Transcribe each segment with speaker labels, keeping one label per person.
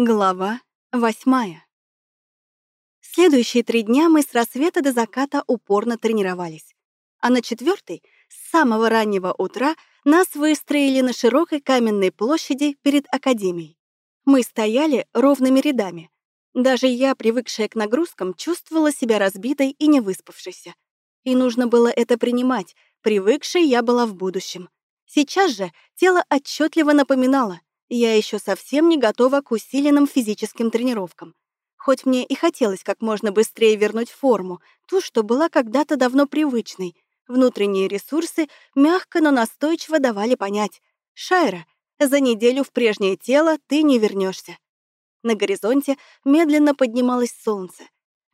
Speaker 1: Глава восьмая. Следующие три дня мы с рассвета до заката упорно тренировались. А на четвертый, с самого раннего утра, нас выстроили на широкой каменной площади перед академией. Мы стояли ровными рядами. Даже я, привыкшая к нагрузкам, чувствовала себя разбитой и невыспавшейся. И нужно было это принимать, привыкшей я была в будущем. Сейчас же тело отчетливо напоминало, я еще совсем не готова к усиленным физическим тренировкам. Хоть мне и хотелось как можно быстрее вернуть форму, ту, что была когда-то давно привычной, внутренние ресурсы мягко, но настойчиво давали понять. «Шайра, за неделю в прежнее тело ты не вернешься. На горизонте медленно поднималось солнце.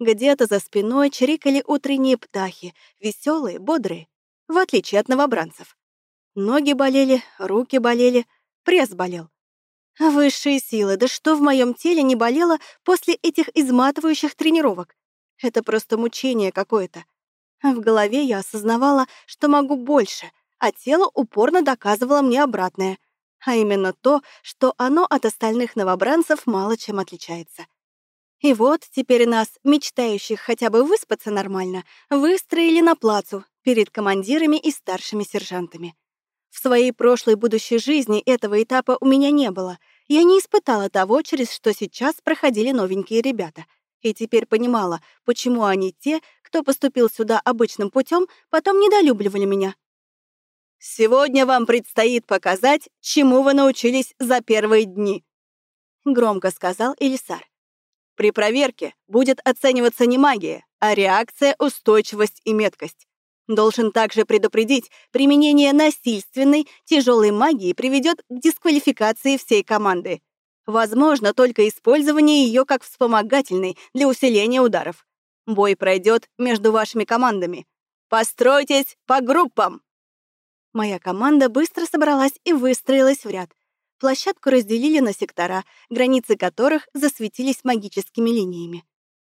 Speaker 1: Где-то за спиной чирикали утренние птахи, веселые, бодрые, в отличие от новобранцев. Ноги болели, руки болели, пресс болел. Высшие силы, да что в моем теле не болело после этих изматывающих тренировок? Это просто мучение какое-то. В голове я осознавала, что могу больше, а тело упорно доказывало мне обратное, а именно то, что оно от остальных новобранцев мало чем отличается. И вот теперь нас, мечтающих хотя бы выспаться нормально, выстроили на плацу перед командирами и старшими сержантами. В своей прошлой будущей жизни этого этапа у меня не было. Я не испытала того, через что сейчас проходили новенькие ребята. И теперь понимала, почему они те, кто поступил сюда обычным путем, потом недолюбливали меня. «Сегодня вам предстоит показать, чему вы научились за первые дни», — громко сказал Элисар. «При проверке будет оцениваться не магия, а реакция, устойчивость и меткость. Должен также предупредить, применение насильственной, тяжелой магии приведет к дисквалификации всей команды. Возможно только использование ее как вспомогательной для усиления ударов. Бой пройдет между вашими командами. Постройтесь по группам! Моя команда быстро собралась и выстроилась в ряд. Площадку разделили на сектора, границы которых засветились магическими линиями.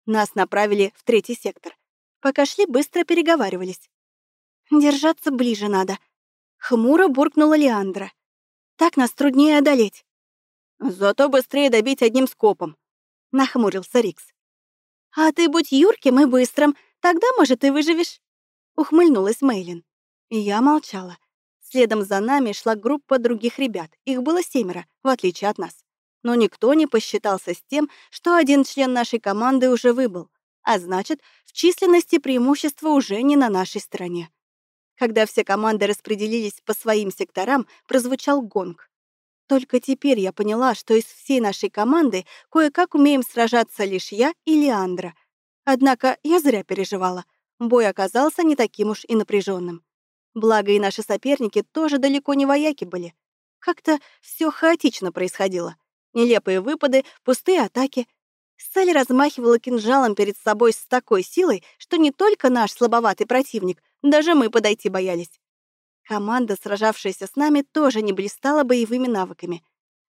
Speaker 1: Нас направили в третий сектор. Пока шли, быстро переговаривались. Держаться ближе надо. Хмуро буркнула Леандра. Так нас труднее одолеть. Зато быстрее добить одним скопом. Нахмурился Рикс. А ты будь юрким и быстрым, тогда, может, и выживешь. Ухмыльнулась Мейлин. Я молчала. Следом за нами шла группа других ребят. Их было семеро, в отличие от нас. Но никто не посчитался с тем, что один член нашей команды уже выбыл. А значит, в численности преимущество уже не на нашей стороне. Когда все команды распределились по своим секторам, прозвучал гонг. Только теперь я поняла, что из всей нашей команды кое-как умеем сражаться лишь я и Леандра. Однако я зря переживала. Бой оказался не таким уж и напряженным. Благо и наши соперники тоже далеко не вояки были. Как-то все хаотично происходило. Нелепые выпады, пустые атаки. Салли размахивала кинжалом перед собой с такой силой, что не только наш слабоватый противник, даже мы подойти боялись. Команда, сражавшаяся с нами, тоже не блистала боевыми навыками.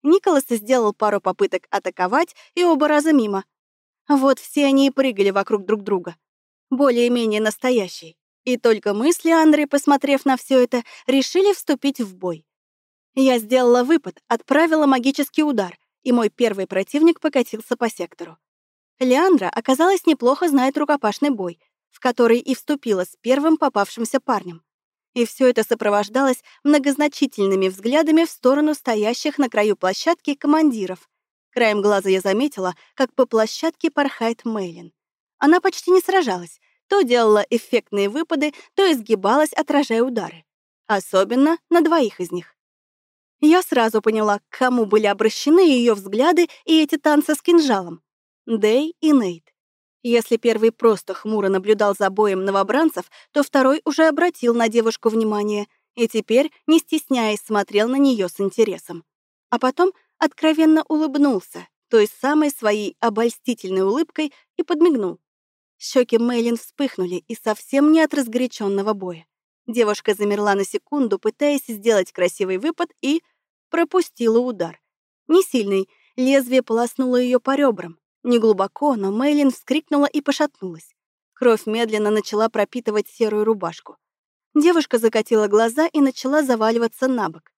Speaker 1: Николас сделал пару попыток атаковать, и оба раза мимо. Вот все они и прыгали вокруг друг друга. Более-менее настоящие. И только мы с Леандрой, посмотрев на все это, решили вступить в бой. Я сделала выпад, отправила магический удар, и мой первый противник покатился по сектору. Леандра, оказалось, неплохо знает рукопашный бой — в который и вступила с первым попавшимся парнем. И все это сопровождалось многозначительными взглядами в сторону стоящих на краю площадки командиров. Краем глаза я заметила, как по площадке порхает Мейлин. Она почти не сражалась, то делала эффектные выпады, то изгибалась, отражая удары. Особенно на двоих из них. Я сразу поняла, к кому были обращены ее взгляды и эти танцы с кинжалом. Дэй и Нейт. Если первый просто хмуро наблюдал за боем новобранцев, то второй уже обратил на девушку внимание и теперь, не стесняясь, смотрел на нее с интересом. А потом откровенно улыбнулся, той самой своей обольстительной улыбкой и подмигнул. Щеки Мейлин вспыхнули и совсем не от разгоряченного боя. Девушка замерла на секунду, пытаясь сделать красивый выпад, и пропустила удар. Не сильный, лезвие полоснуло ее по ребрам, Неглубоко, но Мейлин вскрикнула и пошатнулась. Кровь медленно начала пропитывать серую рубашку. Девушка закатила глаза и начала заваливаться на бок.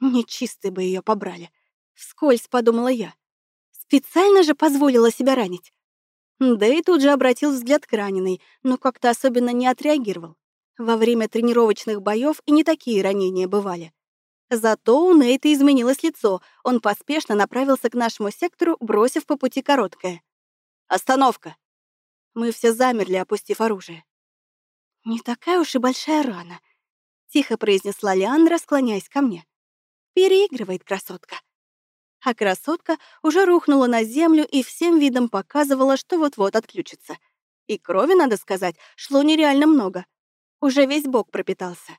Speaker 1: Нечистые бы ее побрали. Вскользь подумала я. Специально же позволила себя ранить. И тут же обратил взгляд к раненой, но как-то особенно не отреагировал. Во время тренировочных боев и не такие ранения бывали. Зато у Нейта изменилось лицо, он поспешно направился к нашему сектору, бросив по пути короткое. «Остановка!» Мы все замерли, опустив оружие. «Не такая уж и большая рана», — тихо произнесла Леандра, склоняясь ко мне. «Переигрывает красотка» а красотка уже рухнула на землю и всем видом показывала, что вот-вот отключится. И крови, надо сказать, шло нереально много. Уже весь бок пропитался.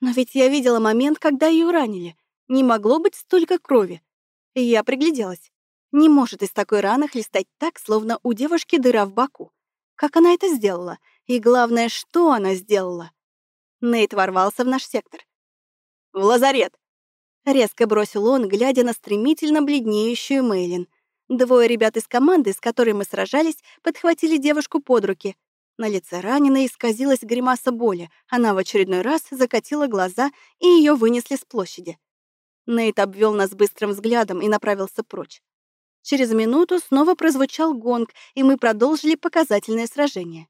Speaker 1: Но ведь я видела момент, когда ее ранили. Не могло быть столько крови. И я пригляделась. Не может из такой раны хлестать так, словно у девушки дыра в боку. Как она это сделала? И главное, что она сделала? Нейт ворвался в наш сектор. «В лазарет!» Резко бросил он, глядя на стремительно бледнеющую Мейлин. Двое ребят из команды, с которой мы сражались, подхватили девушку под руки. На лице раненой исказилась гримаса боли. Она в очередной раз закатила глаза, и ее вынесли с площади. Нейт обвел нас быстрым взглядом и направился прочь. Через минуту снова прозвучал гонг, и мы продолжили показательное сражение.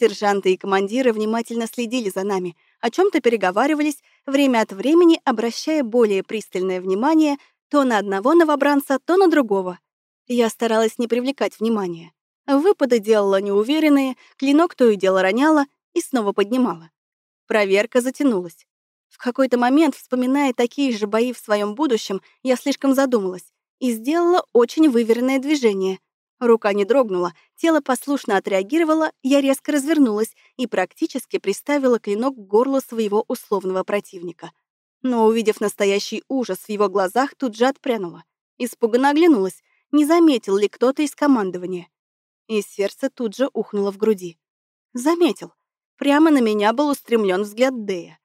Speaker 1: Сержанты и командиры внимательно следили за нами, о чем то переговаривались, время от времени обращая более пристальное внимание то на одного новобранца, то на другого. Я старалась не привлекать внимания. Выпады делала неуверенные, клинок то и дело роняла и снова поднимала. Проверка затянулась. В какой-то момент, вспоминая такие же бои в своем будущем, я слишком задумалась и сделала очень выверенное движение, Рука не дрогнула, тело послушно отреагировало, я резко развернулась и практически приставила клинок к горлу своего условного противника. Но, увидев настоящий ужас в его глазах, тут же отпрянула. Испуганно оглянулась, не заметил ли кто-то из командования. И сердце тут же ухнуло в груди. Заметил. Прямо на меня был устремлен взгляд Дея.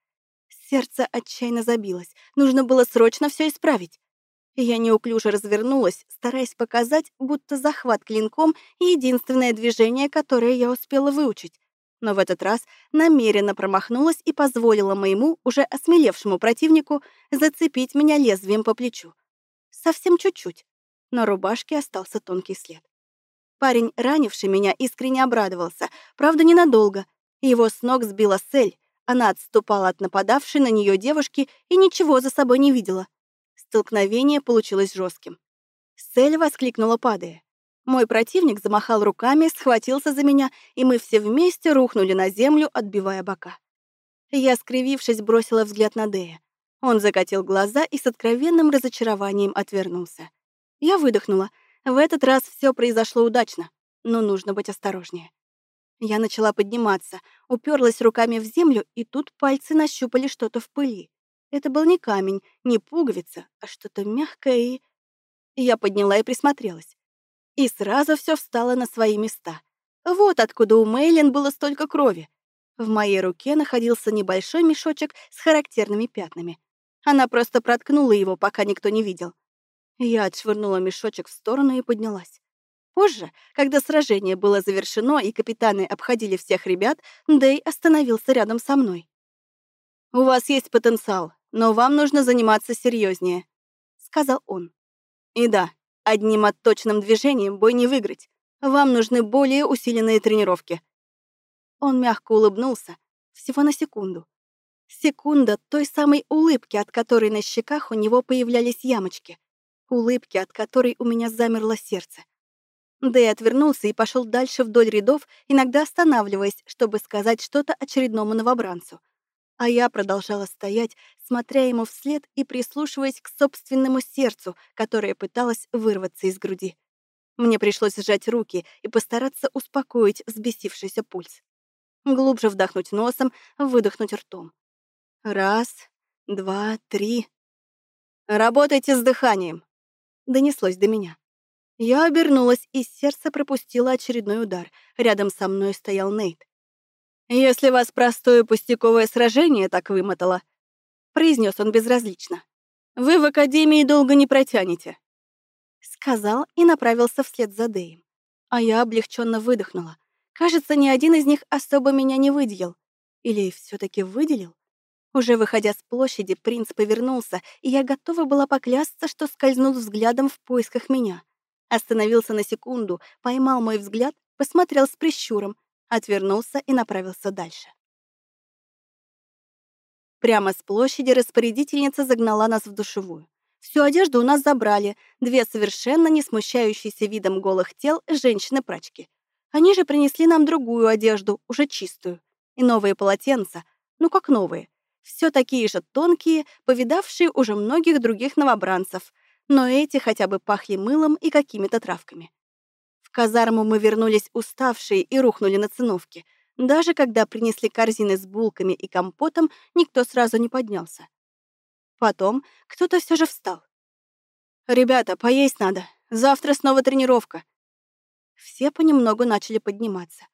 Speaker 1: Сердце отчаянно забилось. Нужно было срочно все исправить. Я неуклюже развернулась, стараясь показать, будто захват клинком — единственное движение, которое я успела выучить. Но в этот раз намеренно промахнулась и позволила моему, уже осмелевшему противнику, зацепить меня лезвием по плечу. Совсем чуть-чуть. На рубашке остался тонкий след. Парень, ранивший меня, искренне обрадовался, правда, ненадолго. Его с ног сбила цель. Она отступала от нападавшей на нее девушки и ничего за собой не видела. Столкновение получилось жестким. Сель воскликнула, падая. Мой противник замахал руками, схватился за меня, и мы все вместе рухнули на землю, отбивая бока. Я, скривившись, бросила взгляд на Дея. Он закатил глаза и с откровенным разочарованием отвернулся. Я выдохнула. В этот раз все произошло удачно, но нужно быть осторожнее. Я начала подниматься, уперлась руками в землю, и тут пальцы нащупали что-то в пыли. Это был не камень, не пуговица, а что-то мягкое и... Я подняла и присмотрелась. И сразу все встало на свои места. Вот откуда у Мейлин было столько крови. В моей руке находился небольшой мешочек с характерными пятнами. Она просто проткнула его, пока никто не видел. Я отшвырнула мешочек в сторону и поднялась. Позже, когда сражение было завершено и капитаны обходили всех ребят, Дэй остановился рядом со мной. «У вас есть потенциал но вам нужно заниматься серьезнее, сказал он. И да, одним отточенным движением бой не выиграть. Вам нужны более усиленные тренировки. Он мягко улыбнулся, всего на секунду. Секунда той самой улыбки, от которой на щеках у него появлялись ямочки. Улыбки, от которой у меня замерло сердце. Дэй отвернулся и пошел дальше вдоль рядов, иногда останавливаясь, чтобы сказать что-то очередному новобранцу. А я продолжала стоять, смотря ему вслед и прислушиваясь к собственному сердцу, которое пыталось вырваться из груди. Мне пришлось сжать руки и постараться успокоить взбесившийся пульс. Глубже вдохнуть носом, выдохнуть ртом. Раз, два, три. «Работайте с дыханием!» — донеслось до меня. Я обернулась, и сердце пропустило очередной удар. Рядом со мной стоял Нейт. «Если вас простое пустяковое сражение так вымотало», — произнес он безразлично, «вы в Академии долго не протянете», — сказал и направился вслед за Дэем. А я облегченно выдохнула. Кажется, ни один из них особо меня не выделил. Или все таки выделил? Уже выходя с площади, принц повернулся, и я готова была поклясться, что скользнул взглядом в поисках меня. Остановился на секунду, поймал мой взгляд, посмотрел с прищуром, отвернулся и направился дальше. Прямо с площади распорядительница загнала нас в душевую. Всю одежду у нас забрали, две совершенно не смущающиеся видом голых тел женщины-прачки. Они же принесли нам другую одежду, уже чистую, и новые полотенца, ну как новые, все такие же тонкие, повидавшие уже многих других новобранцев, но эти хотя бы пахли мылом и какими-то травками. В казарму мы вернулись уставшие и рухнули на циновке. Даже когда принесли корзины с булками и компотом, никто сразу не поднялся. Потом кто-то все же встал. «Ребята, поесть надо. Завтра снова тренировка». Все понемногу начали подниматься.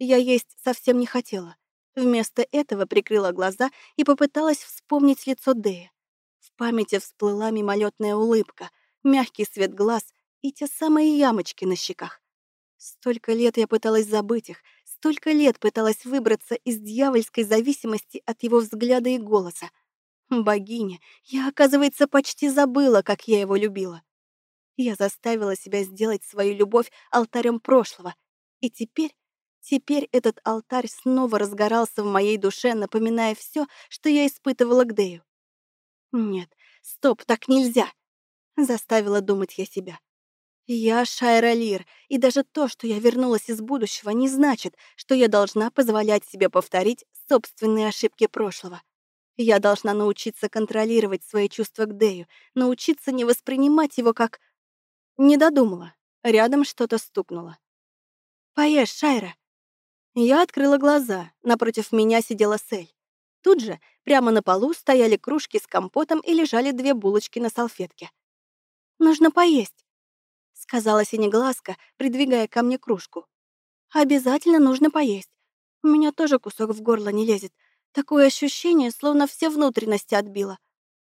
Speaker 1: Я есть совсем не хотела. Вместо этого прикрыла глаза и попыталась вспомнить лицо Дэя. В памяти всплыла мимолетная улыбка, мягкий свет глаз и те самые ямочки на щеках. Столько лет я пыталась забыть их, столько лет пыталась выбраться из дьявольской зависимости от его взгляда и голоса. Богиня, я, оказывается, почти забыла, как я его любила. Я заставила себя сделать свою любовь алтарем прошлого. И теперь, теперь этот алтарь снова разгорался в моей душе, напоминая все, что я испытывала к Дэю. Нет, стоп, так нельзя. Заставила думать я себя. Я Шайра Лир, и даже то, что я вернулась из будущего, не значит, что я должна позволять себе повторить собственные ошибки прошлого. Я должна научиться контролировать свои чувства к Дэю, научиться не воспринимать его как... Не додумала. Рядом что-то стукнуло. «Поешь, Шайра!» Я открыла глаза. Напротив меня сидела Сель. Тут же, прямо на полу, стояли кружки с компотом и лежали две булочки на салфетке. «Нужно поесть», — сказала Синеглазка, придвигая ко мне кружку. «Обязательно нужно поесть. У меня тоже кусок в горло не лезет. Такое ощущение, словно все внутренности отбило.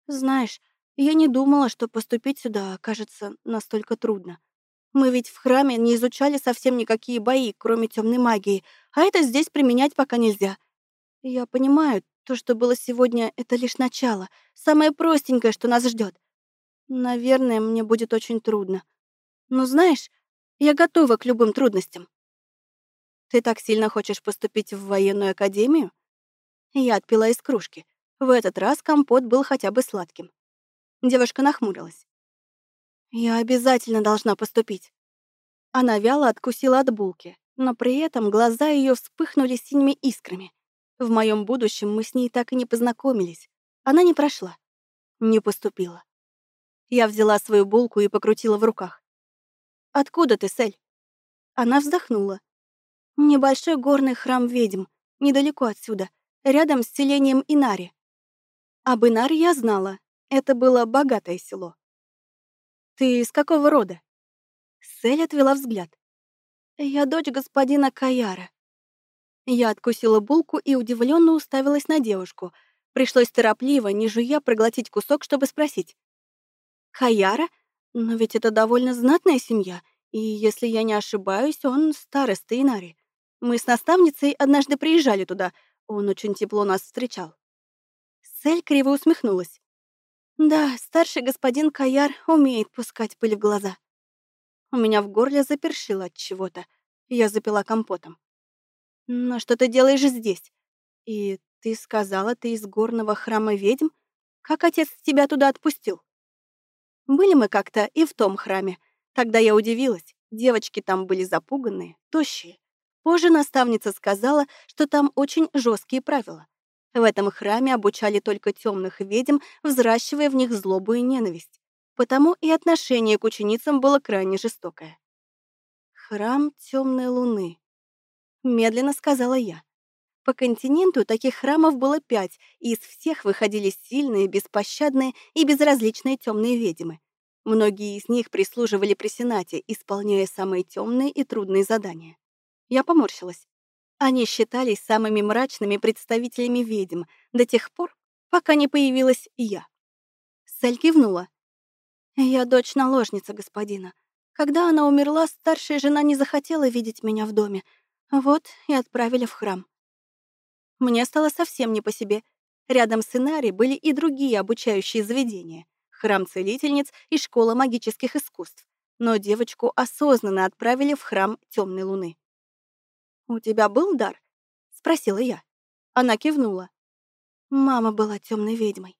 Speaker 1: Знаешь, я не думала, что поступить сюда окажется настолько трудно. Мы ведь в храме не изучали совсем никакие бои, кроме темной магии, а это здесь применять пока нельзя. Я понимаю, то, что было сегодня, это лишь начало, самое простенькое, что нас ждет. Наверное, мне будет очень трудно. Но знаешь, я готова к любым трудностям. Ты так сильно хочешь поступить в военную академию? Я отпила из кружки. В этот раз компот был хотя бы сладким. Девушка нахмурилась. «Я обязательно должна поступить». Она вяло откусила от булки, но при этом глаза ее вспыхнули синими искрами. В моем будущем мы с ней так и не познакомились. Она не прошла. Не поступила. Я взяла свою булку и покрутила в руках. «Откуда ты, Сель?» Она вздохнула. «Небольшой горный храм ведьм, недалеко отсюда рядом с селением Инари. Об Инаре я знала. Это было богатое село. «Ты из какого рода?» Сель отвела взгляд. «Я дочь господина Каяра». Я откусила булку и удивленно уставилась на девушку. Пришлось торопливо, не жуя, проглотить кусок, чтобы спросить. «Каяра? Но ведь это довольно знатная семья, и, если я не ошибаюсь, он староста Инари. Мы с наставницей однажды приезжали туда — он очень тепло нас встречал. Сель криво усмехнулась. Да, старший господин Каяр умеет пускать пыль в глаза. У меня в горле запершило от чего-то. Я запила компотом. Но что ты делаешь здесь? И ты сказала, ты из горного храма ведьм? Как отец тебя туда отпустил? Были мы как-то и в том храме. Тогда я удивилась. Девочки там были запуганные, тощие. Позже наставница сказала, что там очень жесткие правила. В этом храме обучали только темных ведьм, взращивая в них злобу и ненависть. Потому и отношение к ученицам было крайне жестокое. «Храм темной луны», — медленно сказала я. По континенту таких храмов было пять, и из всех выходили сильные, беспощадные и безразличные темные ведьмы. Многие из них прислуживали при Сенате, исполняя самые темные и трудные задания. Я поморщилась. Они считались самыми мрачными представителями ведьм до тех пор, пока не появилась я. Сель кивнула. «Я дочь наложницы господина. Когда она умерла, старшая жена не захотела видеть меня в доме. Вот и отправили в храм. Мне стало совсем не по себе. Рядом с Инари были и другие обучающие заведения. Храм целительниц и школа магических искусств. но девочку осознанно отправили в храм темной луны. «У тебя был дар?» — спросила я. Она кивнула. Мама была темной ведьмой.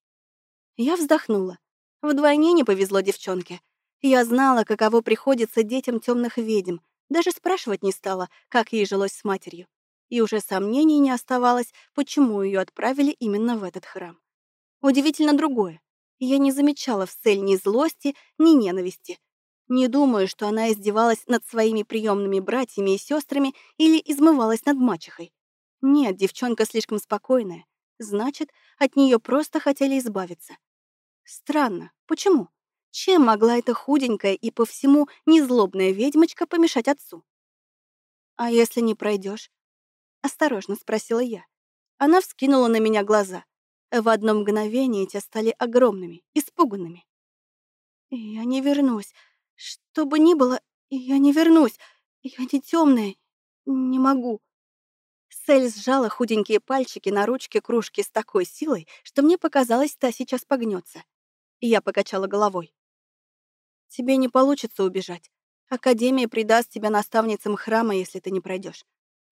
Speaker 1: Я вздохнула. Вдвойне не повезло девчонке. Я знала, каково приходится детям темных ведьм, даже спрашивать не стала, как ей жилось с матерью. И уже сомнений не оставалось, почему ее отправили именно в этот храм. Удивительно другое. Я не замечала в Сель ни злости, ни ненависти. Не думаю, что она издевалась над своими приемными братьями и сестрами или измывалась над мачехой. Нет, девчонка слишком спокойная. Значит, от нее просто хотели избавиться. Странно. Почему? Чем могла эта худенькая и по всему незлобная ведьмочка помешать отцу? «А если не пройдешь? осторожно спросила я. Она вскинула на меня глаза. В одно мгновение те стали огромными, испуганными. «Я не вернусь. Что бы ни было, я не вернусь. Я не темная. Не могу». Сель сжала худенькие пальчики на ручке кружки с такой силой, что мне показалось, та сейчас погнется. Я покачала головой. Тебе не получится убежать. Академия придаст тебя наставницам храма, если ты не пройдешь.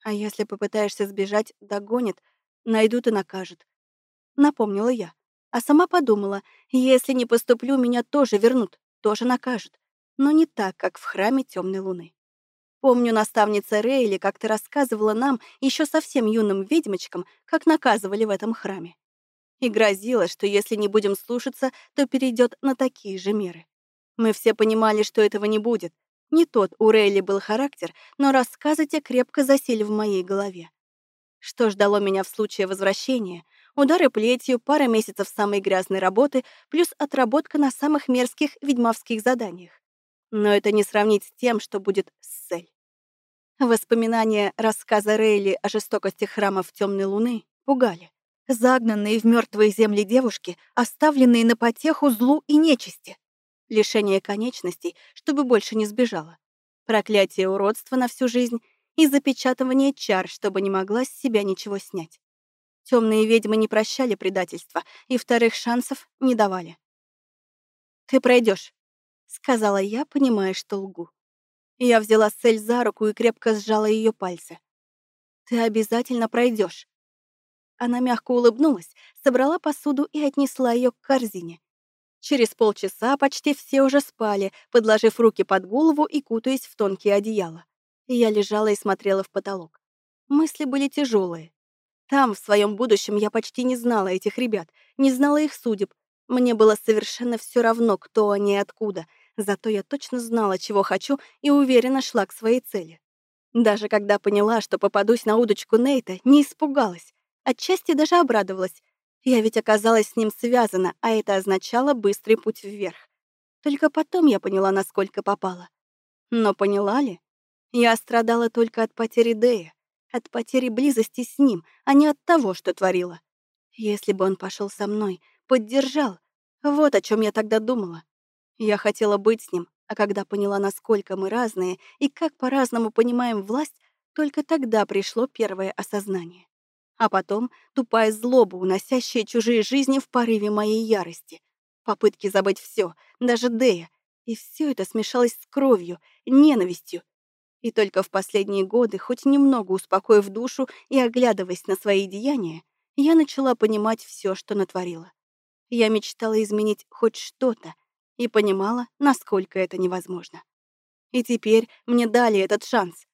Speaker 1: А если попытаешься сбежать, догонит, найдут и накажут. Напомнила я. А сама подумала, если не поступлю, меня тоже вернут, тоже накажут. Но не так, как в храме Темной Луны. Помню, наставница Рейли как-то рассказывала нам, еще совсем юным ведьмочкам, как наказывали в этом храме и грозила, что если не будем слушаться, то перейдет на такие же меры. Мы все понимали, что этого не будет. Не тот у Рейли был характер, но рассказы те крепко засели в моей голове. Что ждало меня в случае возвращения? Удары плетью, пара месяцев самой грязной работы, плюс отработка на самых мерзких ведьмовских заданиях. Но это не сравнить с тем, что будет с Сель. Воспоминания рассказа Рейли о жестокости храмов Темной Луны пугали загнанные в мертвые земли девушки, оставленные на потеху злу и нечисти. Лишение конечностей, чтобы больше не сбежала. Проклятие уродства на всю жизнь и запечатывание чар, чтобы не могла с себя ничего снять. Темные ведьмы не прощали предательства и вторых шансов не давали. «Ты пройдешь, сказала я, понимая, что лгу. Я взяла Сель за руку и крепко сжала ее пальцы. «Ты обязательно пройдешь. Она мягко улыбнулась, собрала посуду и отнесла ее к корзине. Через полчаса почти все уже спали, подложив руки под голову и кутаясь в тонкие одеяла. Я лежала и смотрела в потолок. Мысли были тяжелые. Там, в своем будущем, я почти не знала этих ребят, не знала их судеб. Мне было совершенно все равно, кто они и откуда, зато я точно знала, чего хочу, и уверенно шла к своей цели. Даже когда поняла, что попадусь на удочку Нейта, не испугалась. Отчасти даже обрадовалась. Я ведь оказалась с ним связана, а это означало быстрый путь вверх. Только потом я поняла, насколько попала. Но поняла ли? Я страдала только от потери Дэя, от потери близости с ним, а не от того, что творила. Если бы он пошел со мной, поддержал, вот о чем я тогда думала. Я хотела быть с ним, а когда поняла, насколько мы разные и как по-разному понимаем власть, только тогда пришло первое осознание а потом тупая злоба, уносящая чужие жизни в порыве моей ярости. Попытки забыть все, даже Дея. И все это смешалось с кровью, ненавистью. И только в последние годы, хоть немного успокоив душу и оглядываясь на свои деяния, я начала понимать все, что натворила. Я мечтала изменить хоть что-то и понимала, насколько это невозможно. И теперь мне дали этот шанс.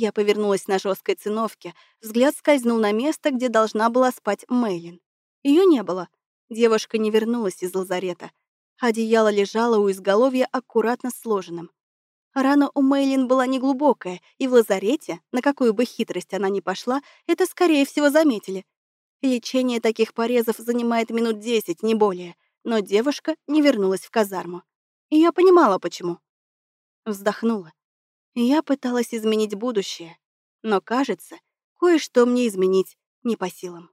Speaker 1: Я повернулась на жесткой циновке, взгляд скользнул на место, где должна была спать Мейлин. Ее не было. Девушка не вернулась из лазарета. Одеяло лежало у изголовья аккуратно сложенным. Рана у Мейлин была неглубокая, и в лазарете, на какую бы хитрость она ни пошла, это, скорее всего, заметили. Лечение таких порезов занимает минут десять, не более, но девушка не вернулась в казарму. И я понимала, почему. Вздохнула. Я пыталась изменить будущее, но, кажется, кое-что мне изменить не по силам.